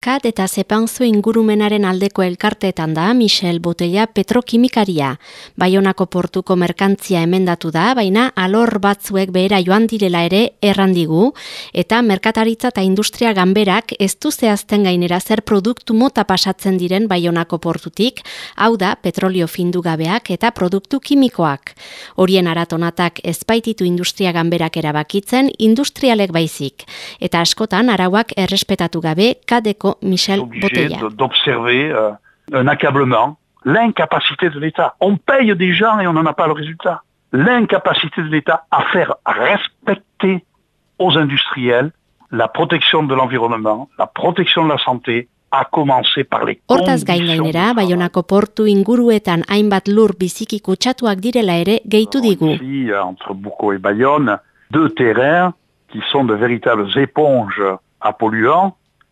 Kat eta zepanzu ingurumenaren aldeko elkarteetan da Michel Botella petrokimikaria. Baionako portuko merkantzia emendatu da, baina alor batzuek behera joan direla ere errandigu, eta merkataritza eta industria ganberak ez du zehazten gainera zer produktu mota pasatzen diren baionako portutik, hau da petrolio findu gabeak eta produktu kimikoak. Horien aratonatak ezpaititu industria ganberak erabakitzen industrialek baizik, eta askotan arauak errespetatu gabe kadeko Michel d'observer euh, un accablement, l'incapacité de l'État. On paye des gens et on n'en a pas le résultat. L'incapacité de l'État à faire respecter aux industriels la protection de l'environnement, la protection de la santé, a commencé par les Hortaz entre Buko et Bayonne, deux terrains qui sont de véritables éponges à polluants,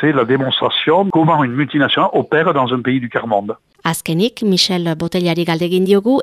c'est la démonstration comment une multinationale opère dans un pays du quart-monde. Michel Botellari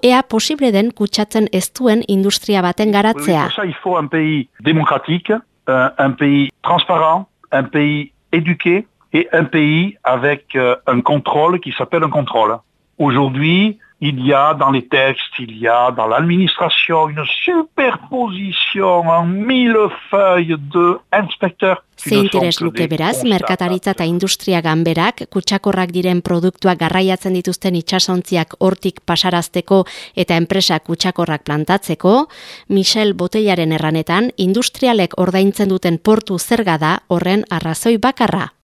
ea posible den kutsatzen ez duen industria baten garatzea. Pour ça, il faut un pays démocratique, euh, un pays transparent, un pays éduqué et un pays avec euh, un contrôle qui s'appelle un contrôle. Aujourd'hui, il y a dans les textes, il y a dans l'administration une superposition en mille feuilles de inspecteurs. Zein interes luke beraz, merkataritza eta industria ganberak, kutsakorrak diren produktuak garraiatzen dituzten itxasontziak hortik pasarazteko eta enpresak kutsakorrak plantatzeko, Michel Boteiaren erranetan, industrialek ordaintzen duten portu zergada horren arrazoi bakarra.